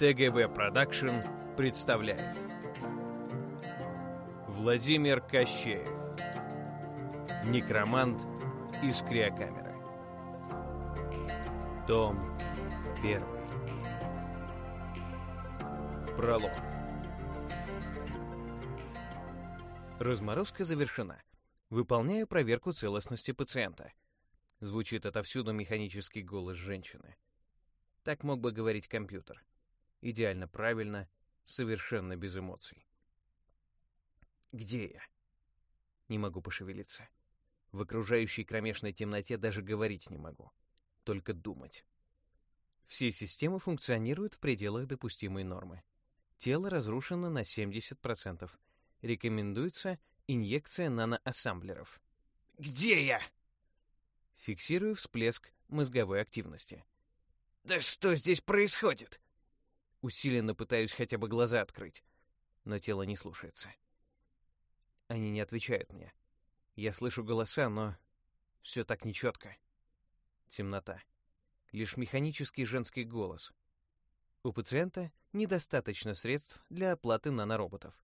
ТГВ Продакшн представляет Владимир Кощеев Некромант из криокамеры Том 1 Пролог Разморозка завершена. Выполняю проверку целостности пациента. Звучит отовсюду механический голос женщины. Так мог бы говорить компьютер. Идеально правильно, совершенно без эмоций. Где я? Не могу пошевелиться. В окружающей кромешной темноте даже говорить не могу. Только думать. Все системы функционируют в пределах допустимой нормы. Тело разрушено на 70%. Рекомендуется инъекция наноассамблеров. «Где я?» Фиксирую всплеск мозговой активности. «Да что здесь происходит?» Усиленно пытаюсь хотя бы глаза открыть, но тело не слушается. Они не отвечают мне. Я слышу голоса, но все так нечетко. Темнота. Лишь механический женский голос. У пациента недостаточно средств для оплаты нанороботов.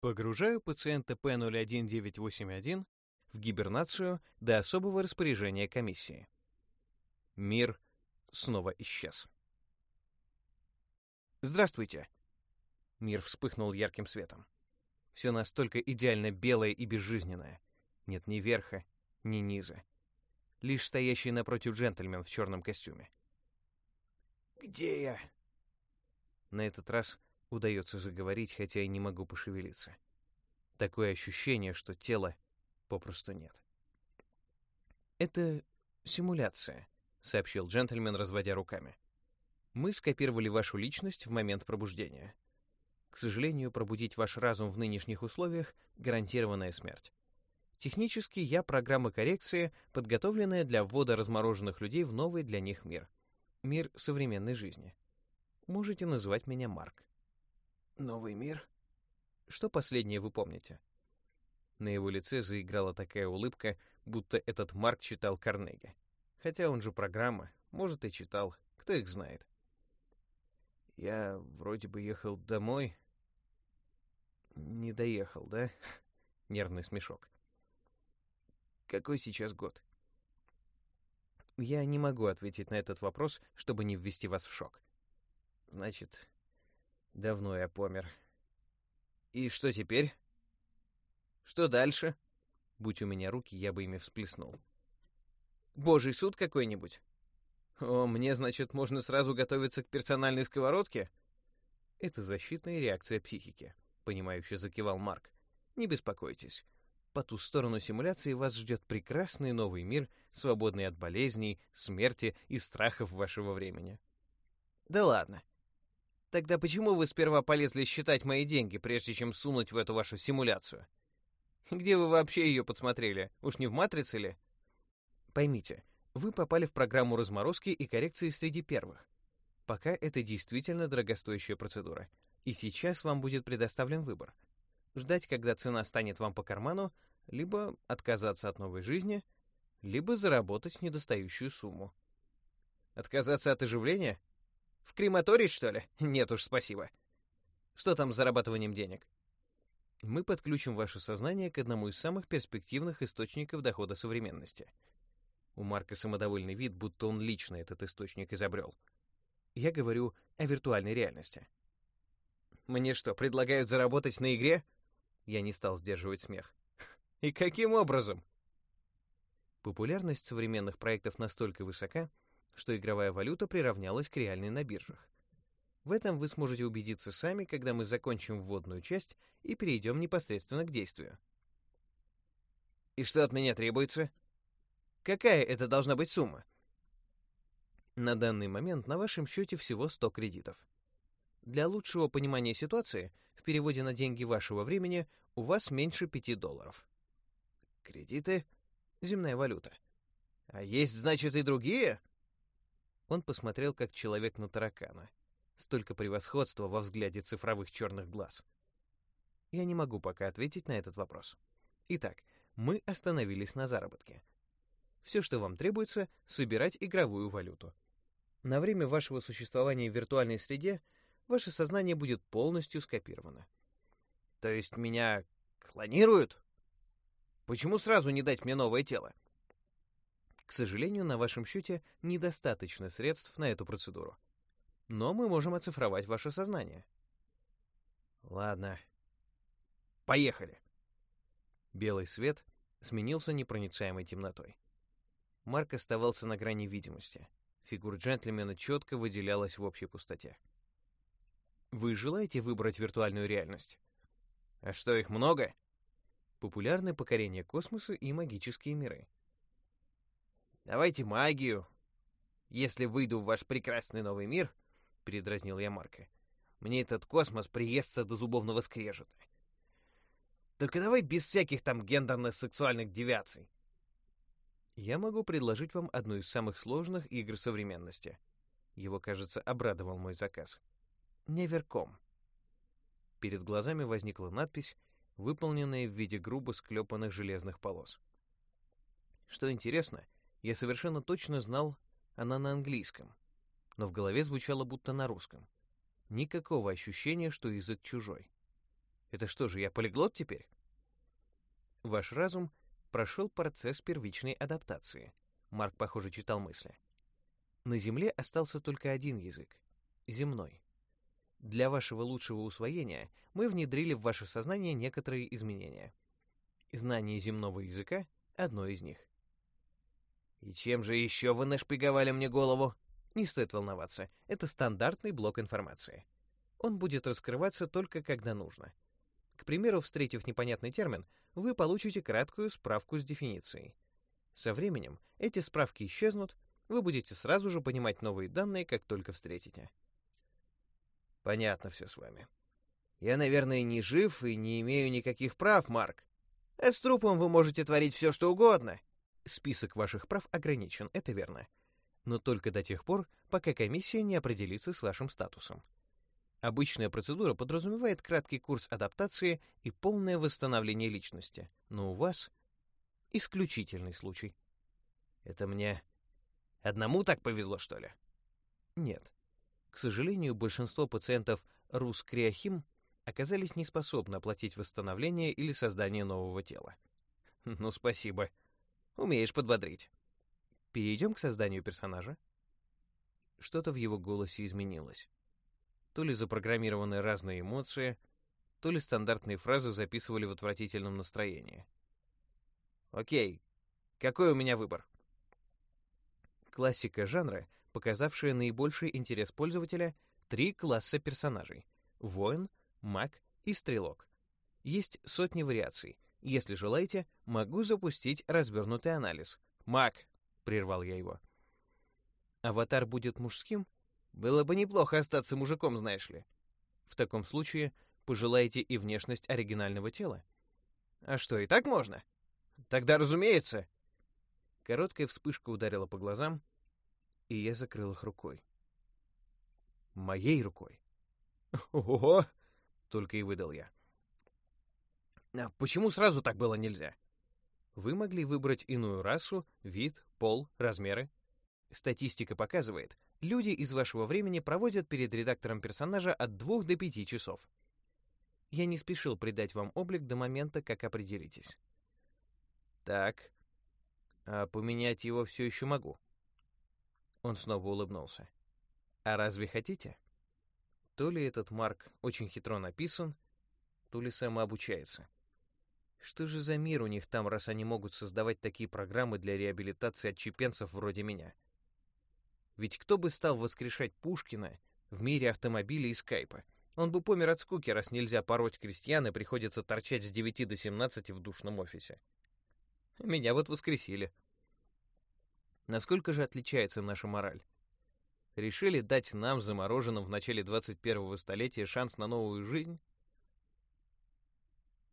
Погружаю пациента P01981 в гибернацию до особого распоряжения комиссии. Мир снова исчез. «Здравствуйте!» Мир вспыхнул ярким светом. Все настолько идеально белое и безжизненное. Нет ни верха, ни низа. Лишь стоящий напротив джентльмен в черном костюме. «Где я?» На этот раз удается заговорить, хотя и не могу пошевелиться. Такое ощущение, что тела попросту нет. «Это симуляция», — сообщил джентльмен, разводя руками. «Мы скопировали вашу личность в момент пробуждения. К сожалению, пробудить ваш разум в нынешних условиях — гарантированная смерть. Технически я программа коррекции, подготовленная для ввода размороженных людей в новый для них мир. Мир современной жизни. Можете называть меня Марк. Новый мир? Что последнее вы помните? На его лице заиграла такая улыбка, будто этот Марк читал Карнеги. Хотя он же программа, может, и читал, кто их знает. Я вроде бы ехал домой. Не доехал, да? Нервный смешок. Какой сейчас год? Я не могу ответить на этот вопрос, чтобы не ввести вас в шок. Значит, давно я помер. И что теперь? Что дальше? Будь у меня руки, я бы ими всплеснул. Божий суд какой-нибудь? О, мне, значит, можно сразу готовиться к персональной сковородке? Это защитная реакция психики, понимающе закивал Марк. Не беспокойтесь. По ту сторону симуляции вас ждет прекрасный новый мир, свободный от болезней, смерти и страхов вашего времени. Да ладно. Тогда почему вы сперва полезли считать мои деньги, прежде чем сунуть в эту вашу симуляцию? Где вы вообще ее подсмотрели? Уж не в матрице ли? Поймите, вы попали в программу разморозки и коррекции среди первых. Пока это действительно дорогостоящая процедура. И сейчас вам будет предоставлен выбор — ждать, когда цена станет вам по карману, либо отказаться от новой жизни, либо заработать недостающую сумму. Отказаться от оживления? В крематорий, что ли? Нет уж, спасибо. Что там с зарабатыванием денег? Мы подключим ваше сознание к одному из самых перспективных источников дохода современности. У Марка самодовольный вид, будто он лично этот источник изобрел. Я говорю о виртуальной реальности. Мне что, предлагают заработать на игре? Я не стал сдерживать смех. И каким образом? Популярность современных проектов настолько высока, что игровая валюта приравнялась к реальной на биржах. В этом вы сможете убедиться сами, когда мы закончим вводную часть и перейдем непосредственно к действию. И что от меня требуется? Какая это должна быть сумма? На данный момент на вашем счете всего 100 кредитов. Для лучшего понимания ситуации в переводе на деньги вашего времени у вас меньше 5 долларов. Кредиты — земная валюта. А есть, значит, и другие? Он посмотрел, как человек на таракана. Столько превосходства во взгляде цифровых черных глаз. Я не могу пока ответить на этот вопрос. Итак, мы остановились на заработке. Все, что вам требуется, собирать игровую валюту. На время вашего существования в виртуальной среде ваше сознание будет полностью скопировано. То есть меня клонируют? Почему сразу не дать мне новое тело? К сожалению, на вашем счете недостаточно средств на эту процедуру. Но мы можем оцифровать ваше сознание. Ладно. Поехали. Белый свет сменился непроницаемой темнотой. Марк оставался на грани видимости. Фигура джентльмена четко выделялась в общей пустоте. Вы желаете выбрать виртуальную реальность? А что, их много? Популярны покорение космоса и магические миры. Давайте магию. Если выйду в ваш прекрасный новый мир, передразнил я Марка, мне этот космос приестся до зубовного скрежета. Только давай без всяких там гендерно-сексуальных девиаций. Я могу предложить вам одну из самых сложных игр современности. Его, кажется, обрадовал мой заказ. Неверком. Перед глазами возникла надпись, выполненная в виде грубо склепанных железных полос. Что интересно, я совершенно точно знал она на английском, но в голове звучало будто на русском. Никакого ощущения, что язык чужой. Это что же, я полиглот теперь? Ваш разум прошел процесс первичной адаптации. Марк, похоже, читал мысли. На Земле остался только один язык — земной. Для вашего лучшего усвоения мы внедрили в ваше сознание некоторые изменения. Знание земного языка — одно из них. «И чем же еще вы нашпиговали мне голову?» Не стоит волноваться, это стандартный блок информации. Он будет раскрываться только когда нужно. К примеру, встретив непонятный термин, вы получите краткую справку с дефиницией. Со временем эти справки исчезнут, вы будете сразу же понимать новые данные, как только встретите. Понятно все с вами. Я, наверное, не жив и не имею никаких прав, Марк. А с трупом вы можете творить все, что угодно. Список ваших прав ограничен, это верно. Но только до тех пор, пока комиссия не определится с вашим статусом. Обычная процедура подразумевает краткий курс адаптации и полное восстановление личности, но у вас исключительный случай. Это мне одному так повезло, что ли? Нет. К сожалению, большинство пациентов Рускриохим оказались неспособны оплатить восстановление или создание нового тела. Ну, спасибо. Умеешь подбодрить. Перейдем к созданию персонажа. Что-то в его голосе изменилось то ли запрограммированы разные эмоции, то ли стандартные фразы записывали в отвратительном настроении. Окей, какой у меня выбор? Классика жанра, показавшая наибольший интерес пользователя, три класса персонажей — воин, маг и стрелок. Есть сотни вариаций. Если желаете, могу запустить развернутый анализ. «Маг!» — прервал я его. Аватар будет мужским — было бы неплохо остаться мужиком, знаешь ли. В таком случае пожелаете и внешность оригинального тела. А что, и так можно? Тогда, разумеется. Короткая вспышка ударила по глазам, и я закрыл их рукой. Моей рукой. Ого! Только и выдал я. А почему сразу так было нельзя? Вы могли выбрать иную расу, вид, пол, размеры. Статистика показывает, люди из вашего времени проводят перед редактором персонажа от 2 до 5 часов. Я не спешил придать вам облик до момента, как определитесь. Так, а поменять его все еще могу. Он снова улыбнулся. А разве хотите? То ли этот Марк очень хитро написан, то ли самообучается. Что же за мир у них там, раз они могут создавать такие программы для реабилитации отчепенцев вроде меня? Ведь кто бы стал воскрешать Пушкина в мире автомобилей и скайпа? Он бы помер от скуки, раз нельзя пороть крестьян и приходится торчать с 9 до 17 в душном офисе. Меня вот воскресили. Насколько же отличается наша мораль? Решили дать нам, замороженным в начале 21-го столетия, шанс на новую жизнь?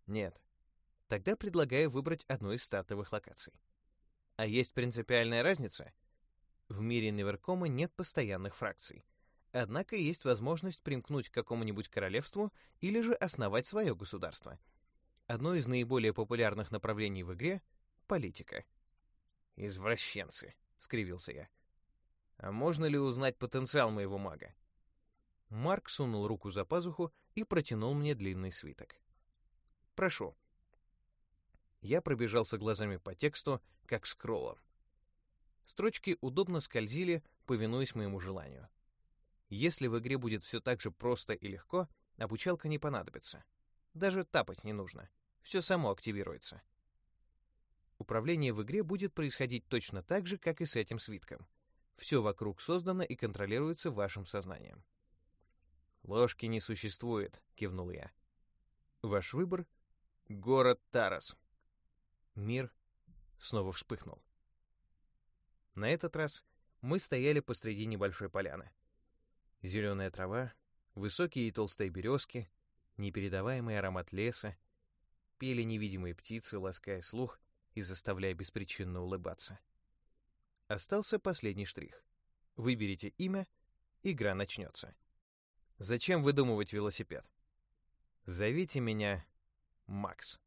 Нет. Тогда предлагаю выбрать одну из стартовых локаций. А есть принципиальная разница — в мире Неверкома нет постоянных фракций. Однако есть возможность примкнуть к какому-нибудь королевству или же основать свое государство. Одно из наиболее популярных направлений в игре — политика. «Извращенцы», — скривился я. «А можно ли узнать потенциал моего мага?» Марк сунул руку за пазуху и протянул мне длинный свиток. «Прошу». Я пробежался глазами по тексту, как скроллом. Строчки удобно скользили, повинуясь моему желанию. Если в игре будет все так же просто и легко, обучалка не понадобится. Даже тапать не нужно. Все само активируется. Управление в игре будет происходить точно так же, как и с этим свитком. Все вокруг создано и контролируется вашим сознанием. «Ложки не существует», — кивнул я. «Ваш выбор — город Тарас». Мир снова вспыхнул. На этот раз мы стояли посреди небольшой поляны. Зеленая трава, высокие и толстые березки, непередаваемый аромат леса, пели невидимые птицы, лаская слух и заставляя беспричинно улыбаться. Остался последний штрих. Выберите имя, игра начнется. Зачем выдумывать велосипед? Зовите меня Макс.